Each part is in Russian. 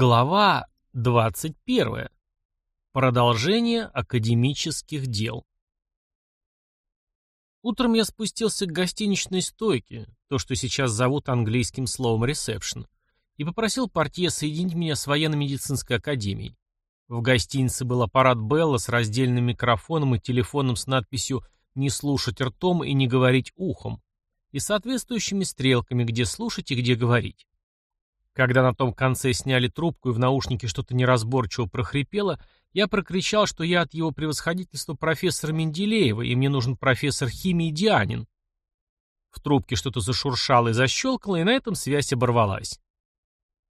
Глава 21. Продолжение академических дел. Утром я спустился к гостиничной стойке, то, что сейчас зовут английским словом «ресепшн», и попросил портье соединить меня с военно-медицинской академией. В гостинице был аппарат Белла с раздельным микрофоном и телефоном с надписью «Не слушать ртом и не говорить ухом» и соответствующими стрелками, где слушать и где говорить. Когда на том конце сняли трубку и в наушнике что-то неразборчиво прохрипело, я прокричал, что я от его превосходительства профессор Менделеева, и мне нужен профессор химии Дианин. В трубке что-то зашуршало и защелкало, и на этом связь оборвалась.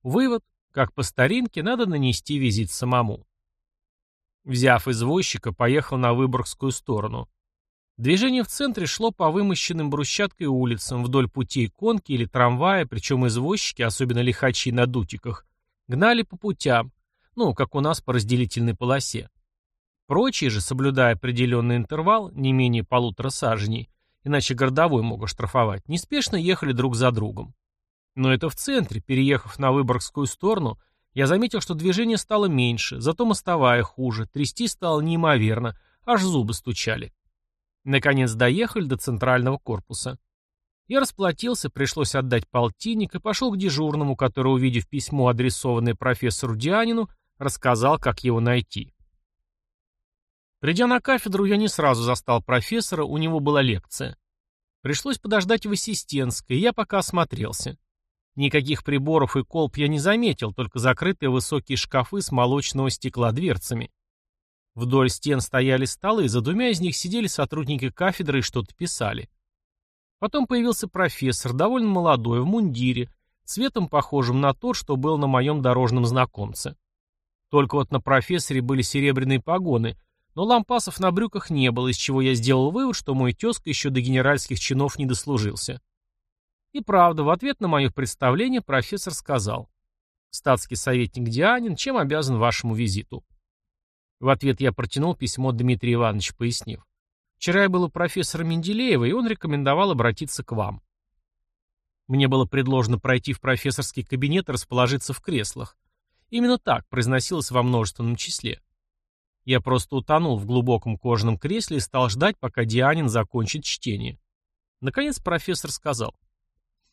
Вывод, как по старинке, надо нанести визит самому. Взяв извозчика, поехал на Выборгскую сторону. Движение в центре шло по вымощенным брусчаткой улицам, вдоль путей конки или трамвая, причем извозчики, особенно лихачи на дутиках, гнали по путям, ну, как у нас по разделительной полосе. Прочие же, соблюдая определенный интервал, не менее полутора саженей, иначе городовой мог оштрафовать, неспешно ехали друг за другом. Но это в центре, переехав на Выборгскую сторону, я заметил, что движение стало меньше, зато мостовая хуже, трясти стало неимоверно, аж зубы стучали. Наконец доехали до центрального корпуса. Я расплатился, пришлось отдать полтинник и пошел к дежурному, который, увидев письмо, адресованное профессору Дианину, рассказал, как его найти. Придя на кафедру, я не сразу застал профессора, у него была лекция. Пришлось подождать в ассистентской, я пока осмотрелся. Никаких приборов и колб я не заметил, только закрытые высокие шкафы с молочного стекла дверцами. Вдоль стен стояли столы, за двумя из них сидели сотрудники кафедры и что-то писали. Потом появился профессор, довольно молодой, в мундире, цветом похожим на тот, что был на моем дорожном знакомце. Только вот на профессоре были серебряные погоны, но лампасов на брюках не было, из чего я сделал вывод, что мой тезка еще до генеральских чинов не дослужился. И правда, в ответ на мое представление профессор сказал. «Статский советник Дианин, чем обязан вашему визиту?» В ответ я протянул письмо Дмитрия Ивановича, пояснив. Вчера я был у профессора Менделеева, и он рекомендовал обратиться к вам. Мне было предложено пройти в профессорский кабинет и расположиться в креслах. Именно так произносилось во множественном числе. Я просто утонул в глубоком кожаном кресле и стал ждать, пока Дианин закончит чтение. Наконец профессор сказал.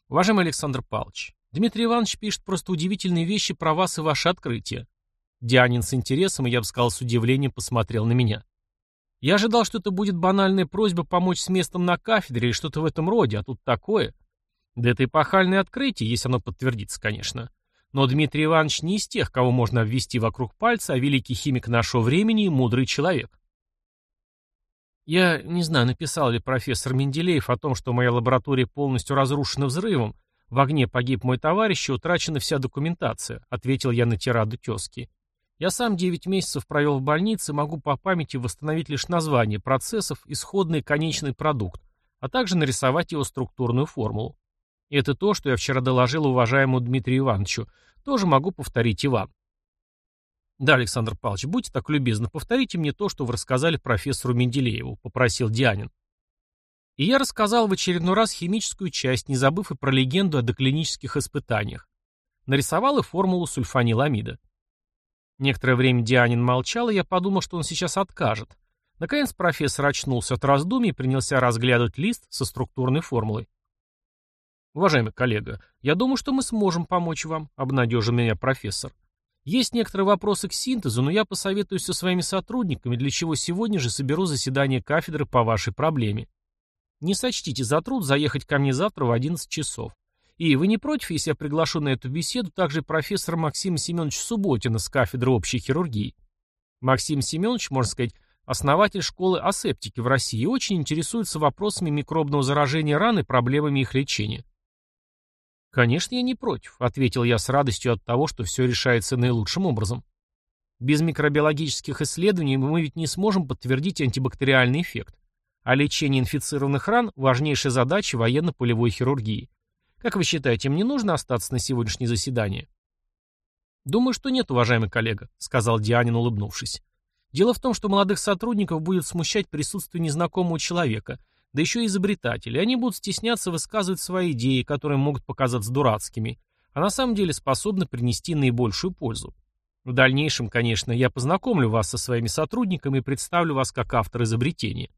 «Уважаемый Александр Павлович, Дмитрий Иванович пишет просто удивительные вещи про вас и ваше открытие. Дианин с интересом и, я бы сказал, с удивлением посмотрел на меня. Я ожидал, что это будет банальная просьба помочь с местом на кафедре или что-то в этом роде, а тут такое. Да это эпохальное открытие, если оно подтвердится, конечно. Но Дмитрий Иванович не из тех, кого можно обвести вокруг пальца, а великий химик нашего времени и мудрый человек. Я не знаю, написал ли профессор Менделеев о том, что моя лаборатория полностью разрушена взрывом, в огне погиб мой товарищ и утрачена вся документация, ответил я на тираду тезки. Я сам 9 месяцев провел в больнице и могу по памяти восстановить лишь название процессов, исходный конечный продукт, а также нарисовать его структурную формулу. И это то, что я вчера доложил уважаемому Дмитрию Ивановичу. Тоже могу повторить и вам. Да, Александр Павлович, будьте так любезны, повторите мне то, что вы рассказали профессору Менделееву, попросил Дианин. И я рассказал в очередной раз химическую часть, не забыв и про легенду о доклинических испытаниях. Нарисовал и формулу сульфаниламида. Некоторое время Дианин молчал, и я подумал, что он сейчас откажет. Наконец профессор очнулся от раздумий и принялся разглядывать лист со структурной формулой. «Уважаемый коллега, я думаю, что мы сможем помочь вам», — обнадежил меня профессор. «Есть некоторые вопросы к синтезу, но я посоветуюсь со своими сотрудниками, для чего сегодня же соберу заседание кафедры по вашей проблеме. Не сочтите за труд заехать ко мне завтра в 11 часов. И вы не против, если я приглашу на эту беседу также профессора Максима Семеновича Субботина с кафедры общей хирургии? Максим Семенович, можно сказать, основатель школы асептики в России очень интересуется вопросами микробного заражения ран и проблемами их лечения. «Конечно, я не против», — ответил я с радостью от того, что все решается наилучшим образом. Без микробиологических исследований мы ведь не сможем подтвердить антибактериальный эффект. А лечение инфицированных ран – важнейшая задача военно-полевой хирургии. Как вы считаете, мне нужно остаться на сегодняшнее заседание? Думаю, что нет, уважаемый коллега, сказал Дианин, улыбнувшись. Дело в том, что молодых сотрудников будет смущать присутствие незнакомого человека, да еще и изобретателей. Они будут стесняться высказывать свои идеи, которые могут показаться дурацкими, а на самом деле способны принести наибольшую пользу. В дальнейшем, конечно, я познакомлю вас со своими сотрудниками и представлю вас как автор изобретения.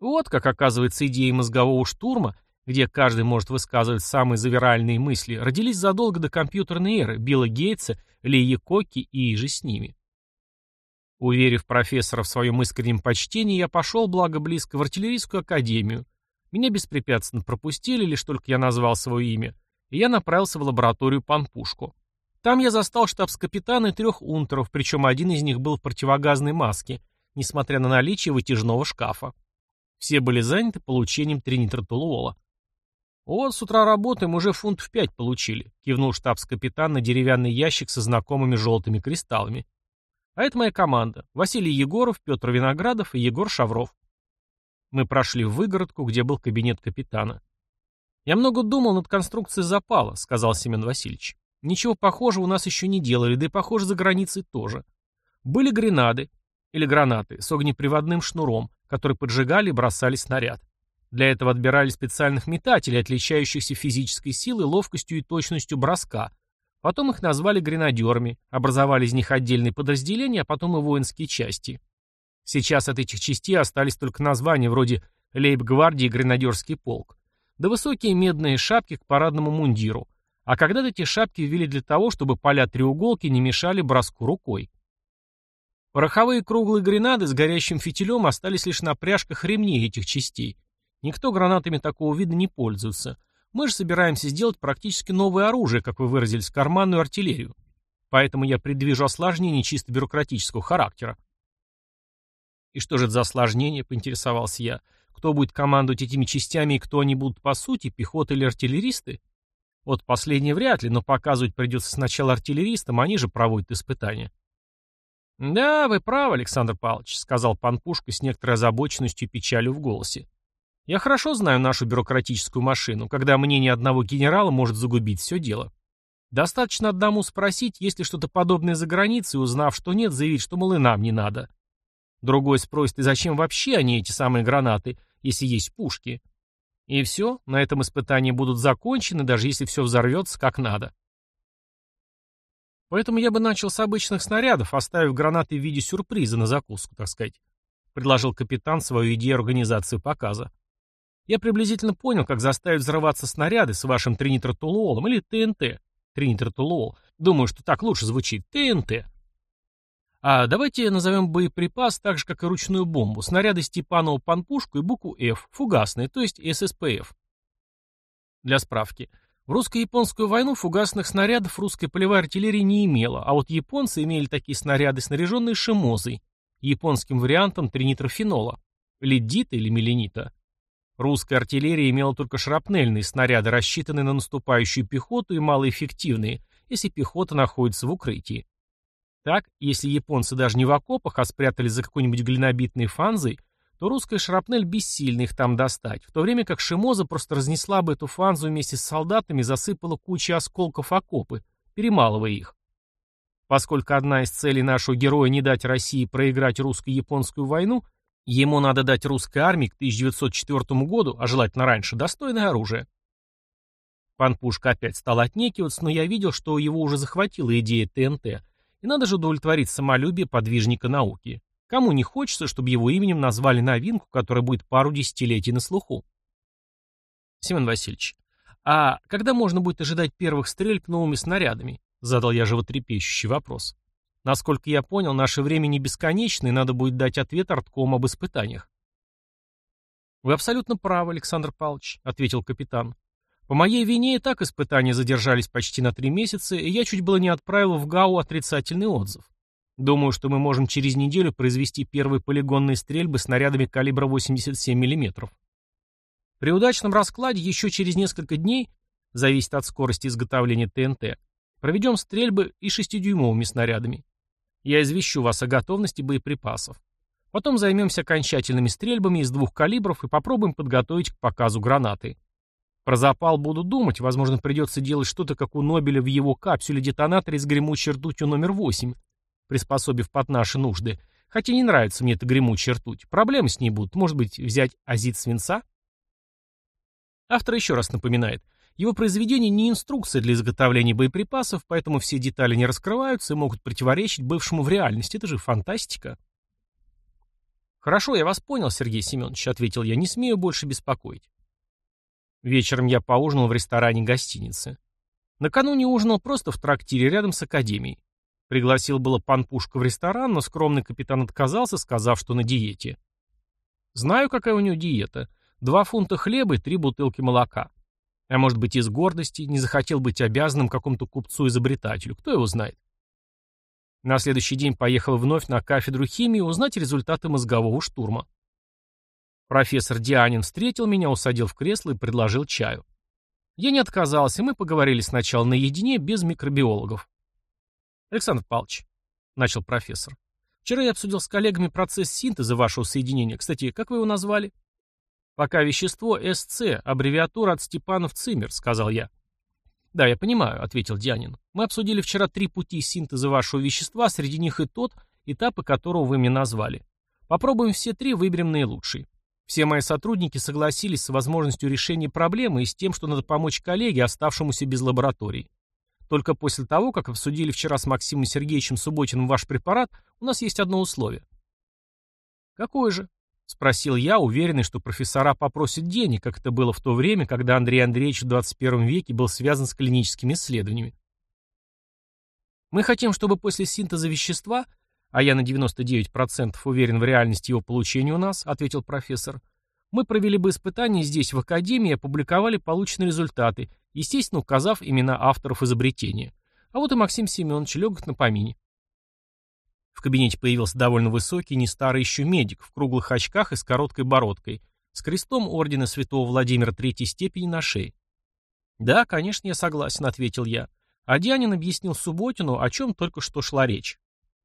Вот как, оказывается, идеи мозгового штурма где каждый может высказывать самые завиральные мысли, родились задолго до компьютерной эры Билла Гейтса, Лии Коки и иже с ними. Уверив профессора в своем искреннем почтении, я пошел, благо близко, в артиллерийскую академию. Меня беспрепятственно пропустили, лишь только я назвал свое имя, и я направился в лабораторию Панпушку. Там я застал штабс-капитана и трех унтеров, причем один из них был в противогазной маске, несмотря на наличие вытяжного шкафа. Все были заняты получением тринитротолуола. «Вот с утра работаем, уже фунт в пять получили», — кивнул штабс-капитан на деревянный ящик со знакомыми желтыми кристаллами. «А это моя команда. Василий Егоров, Петр Виноградов и Егор Шавров». Мы прошли в выгородку, где был кабинет капитана. «Я много думал над конструкцией запала», — сказал Семен Васильевич. «Ничего похожего у нас еще не делали, да и, похоже, за границей тоже. Были гренады, или гранаты, с огнеприводным шнуром, которые поджигали и бросали снаряд. Для этого отбирали специальных метателей, отличающихся физической силой, ловкостью и точностью броска. Потом их назвали гренадерами, образовали из них отдельные подразделения, а потом и воинские части. Сейчас от этих частей остались только названия вроде «Лейб-гвардии» и «Гренадерский полк». Да высокие медные шапки к парадному мундиру. А когда-то эти шапки ввели для того, чтобы поля треуголки не мешали броску рукой. Пороховые круглые гренады с горящим фитилем остались лишь на пряжках ремней этих частей, Никто гранатами такого вида не пользуется. Мы же собираемся сделать практически новое оружие, как вы выразились, карманную артиллерию. Поэтому я предвижу осложнение чисто бюрократического характера. И что же это за осложнение, поинтересовался я. Кто будет командовать этими частями и кто они будут по сути, пехота или артиллеристы? Вот последнее вряд ли, но показывать придется сначала артиллеристам, они же проводят испытания. «Да, вы правы, Александр Павлович», — сказал Пан Пушка с некоторой озабоченностью и печалью в голосе. Я хорошо знаю нашу бюрократическую машину, когда мнение одного генерала может загубить все дело. Достаточно одному спросить, есть ли что-то подобное за границей, узнав, что нет, заявить, что, мол, и нам не надо. Другой спросит, и зачем вообще они, эти самые гранаты, если есть пушки? И все, на этом испытания будут закончены, даже если все взорвется как надо. Поэтому я бы начал с обычных снарядов, оставив гранаты в виде сюрприза на закуску, так сказать. Предложил капитан свою идею организации показа. Я приблизительно понял, как заставить взрываться снаряды с вашим тринитротолуолом или ТНТ. Тринитротолуол. Думаю, что так лучше звучит. ТНТ. А давайте назовем боеприпас так же, как и ручную бомбу. Снаряды Степанова панпушку и букву F. Фугасные, то есть ССПФ. Для справки. В русско-японскую войну фугасных снарядов русской полевой артиллерии не имела, а вот японцы имели такие снаряды, снаряженные шимозой, японским вариантом тринитрофенола, лидита или меленита. Русская артиллерия имела только шрапнельные снаряды, рассчитанные на наступающую пехоту и малоэффективные, если пехота находится в укрытии. Так, если японцы даже не в окопах, а спрятались за какой-нибудь глинобитной фанзой, то русская шрапнель бессильна их там достать, в то время как Шимоза просто разнесла бы эту фанзу вместе с солдатами засыпала кучей осколков окопы, перемалывая их. Поскольку одна из целей нашего героя не дать России проиграть русско-японскую войну, Ему надо дать русской армии к 1904 году, а желательно раньше, достойное оружие. Пан Пушка опять стал отнекиваться, но я видел, что его уже захватила идея ТНТ, и надо же удовлетворить самолюбие подвижника науки. Кому не хочется, чтобы его именем назвали новинку, которая будет пару десятилетий на слуху? Семен Васильевич, а когда можно будет ожидать первых стрельб новыми снарядами? Задал я животрепещущий вопрос. Насколько я понял, наше время не бесконечно, и надо будет дать ответ артком об испытаниях. «Вы абсолютно правы, Александр Павлович», — ответил капитан. «По моей вине и так испытания задержались почти на три месяца, и я чуть было не отправил в ГАУ отрицательный отзыв. Думаю, что мы можем через неделю произвести первые полигонные стрельбы снарядами калибра 87 мм. При удачном раскладе еще через несколько дней, зависит от скорости изготовления ТНТ, проведем стрельбы и шестидюймовыми снарядами. Я извещу вас о готовности боеприпасов. Потом займемся окончательными стрельбами из двух калибров и попробуем подготовить к показу гранаты. Про запал буду думать, возможно, придется делать что-то, как у Нобеля в его капсюле-детонаторе с гремучей ртутью номер 8, приспособив под наши нужды. Хотя не нравится мне эта гремучая ртуть. Проблемы с ней будут. Может быть, взять азид свинца? Автор еще раз напоминает – его произведение не инструкция для изготовления боеприпасов, поэтому все детали не раскрываются и могут противоречить бывшему в реальности. Это же фантастика. «Хорошо, я вас понял, Сергей Семенович», — ответил я, — «не смею больше беспокоить». Вечером я поужинал в ресторане гостиницы. Накануне ужинал просто в трактире рядом с академией. Пригласил было пан Пушка в ресторан, но скромный капитан отказался, сказав, что на диете. Знаю, какая у него диета. Два фунта хлеба и три бутылки молока. А может быть, из гордости, не захотел быть обязанным какому-то купцу-изобретателю, кто его знает. На следующий день поехал вновь на кафедру химии узнать результаты мозгового штурма. Профессор Дианин встретил меня, усадил в кресло и предложил чаю. Я не отказался, и мы поговорили сначала наедине, без микробиологов. «Александр Павлович», — начал профессор, — «вчера я обсудил с коллегами процесс синтеза вашего соединения. Кстати, как вы его назвали?» Пока вещество СЦ, аббревиатура от Степанов Циммер, сказал я. Да, я понимаю, ответил Дианин. Мы обсудили вчера три пути синтеза вашего вещества, среди них и тот, этапы которого вы мне назвали. Попробуем все три, выберем наилучший. Все мои сотрудники согласились с возможностью решения проблемы и с тем, что надо помочь коллеге, оставшемуся без лаборатории. Только после того, как обсудили вчера с Максимом Сергеевичем Субботиным ваш препарат, у нас есть одно условие. Какое же? Спросил я, уверенный, что профессора попросят денег, как это было в то время, когда Андрей Андреевич в 21 веке был связан с клиническими исследованиями. Мы хотим, чтобы после синтеза вещества, а я на 99% уверен в реальности его получения у нас, ответил профессор, мы провели бы испытания здесь, в Академии, опубликовали полученные результаты, естественно, указав имена авторов изобретения. А вот и Максим Семенович легок на помине. В кабинете появился довольно высокий, не старый еще медик, в круглых очках и с короткой бородкой, с крестом ордена святого Владимира третьей степени на шее. «Да, конечно, я согласен», — ответил я. А Дианин объяснил Субботину, о чем только что шла речь.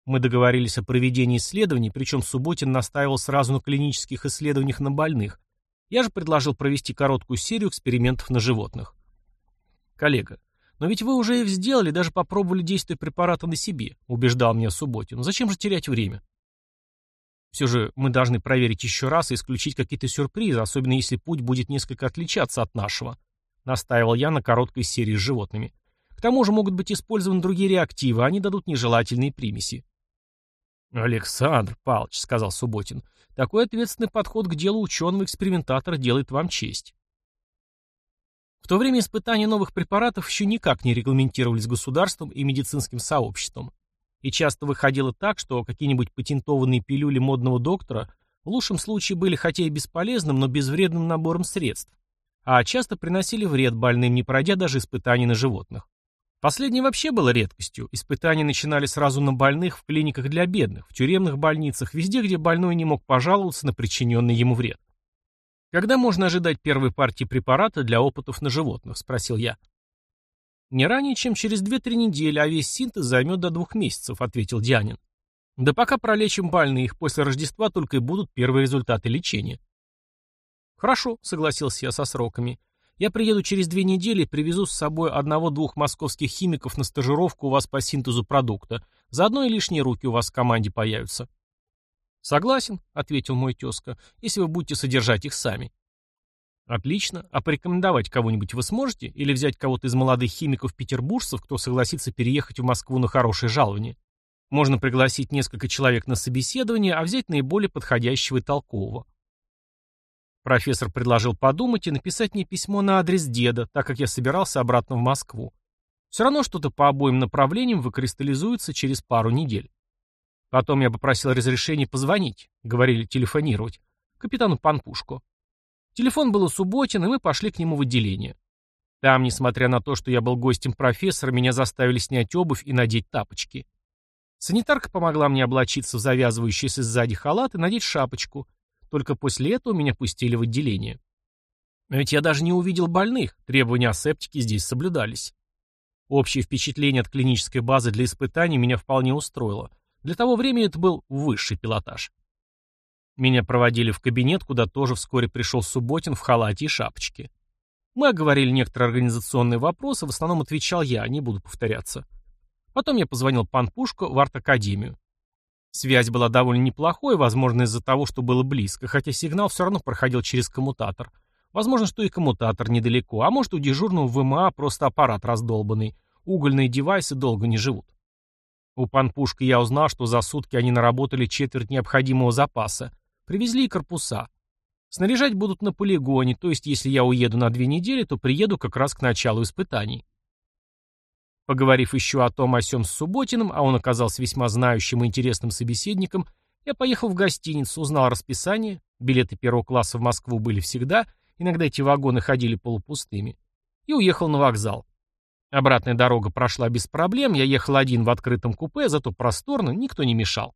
Мы договорились о проведении исследований, причем Субботин настаивал сразу на клинических исследованиях на больных. Я же предложил провести короткую серию экспериментов на животных. «Коллега, «Но ведь вы уже их сделали, даже попробовали действие препарата на себе», — убеждал меня Субботин. «Ну «Зачем же терять время?» Все же мы должны проверить еще раз и исключить какие-то сюрпризы, особенно если путь будет несколько отличаться от нашего», — настаивал я на короткой серии с животными. «К тому же могут быть использованы другие реактивы, они дадут нежелательные примеси». «Александр Павлович», — сказал Субботин, — «такой ответственный подход к делу ученого-экспериментатора делает вам честь. В то время испытания новых препаратов еще никак не регламентировались государством и медицинским сообществом. И часто выходило так, что какие-нибудь патентованные пилюли модного доктора в лучшем случае были хотя и бесполезным, но безвредным набором средств, а часто приносили вред больным, не пройдя даже испытаний на животных. Последнее вообще было редкостью. Испытания начинали сразу на больных в клиниках для бедных, в тюремных больницах, везде, где больной не мог пожаловаться на причиненный ему вред. «Когда можно ожидать первой партии препарата для опытов на животных?» – спросил я. «Не ранее, чем через 2-3 недели, а весь синтез займет до двух месяцев», – ответил Дианин. «Да пока пролечим больных, после Рождества только и будут первые результаты лечения». «Хорошо», — согласился я со сроками. «Я приеду через две недели и привезу с собой одного-двух московских химиков на стажировку у вас по синтезу продукта. Заодно и лишние руки у вас в команде появятся». «Согласен», — ответил мой тезка, — «если вы будете содержать их сами». «Отлично. А порекомендовать кого-нибудь вы сможете? Или взять кого-то из молодых химиков-петербуржцев, кто согласится переехать в Москву на хорошее жалование? Можно пригласить несколько человек на собеседование, а взять наиболее подходящего и толкового». Профессор предложил подумать и написать мне письмо на адрес деда, так как я собирался обратно в Москву. Все равно что-то по обоим направлениям выкристаллизуется через пару недель. Потом я попросил разрешения позвонить, говорили телефонировать, капитану Панпушку. Телефон был у Субботин, и мы пошли к нему в отделение. Там, несмотря на то, что я был гостем профессора, меня заставили снять обувь и надеть тапочки. Санитарка помогла мне облачиться в завязывающийся сзади халат и надеть шапочку. Только после этого меня пустили в отделение. Но ведь я даже не увидел больных, требования асептики здесь соблюдались. Общее впечатление от клинической базы для испытаний меня вполне устроило. Для того времени это был высший пилотаж. Меня проводили в кабинет, куда тоже вскоре пришел Субботин в халате и шапочке. Мы оговорили некоторые организационные вопросы, в основном отвечал я, не буду повторяться. Потом я позвонил Пан Панпушку в арт-академию. Связь была довольно неплохой, возможно, из-за того, что было близко, хотя сигнал все равно проходил через коммутатор. Возможно, что и коммутатор недалеко, а может, у дежурного ВМА просто аппарат раздолбанный. Угольные девайсы долго не живут. У панпушка я узнал, что за сутки они наработали четверть необходимого запаса. Привезли и корпуса. Снаряжать будут на полигоне, то есть если я уеду на две недели, то приеду как раз к началу испытаний. Поговорив еще о том о сём с Субботиным, а он оказался весьма знающим и интересным собеседником, я поехал в гостиницу, узнал расписание, билеты первого класса в Москву были всегда, иногда эти вагоны ходили полупустыми, и уехал на вокзал. Обратная дорога прошла без проблем, я ехал один в открытом купе, зато просторно, никто не мешал.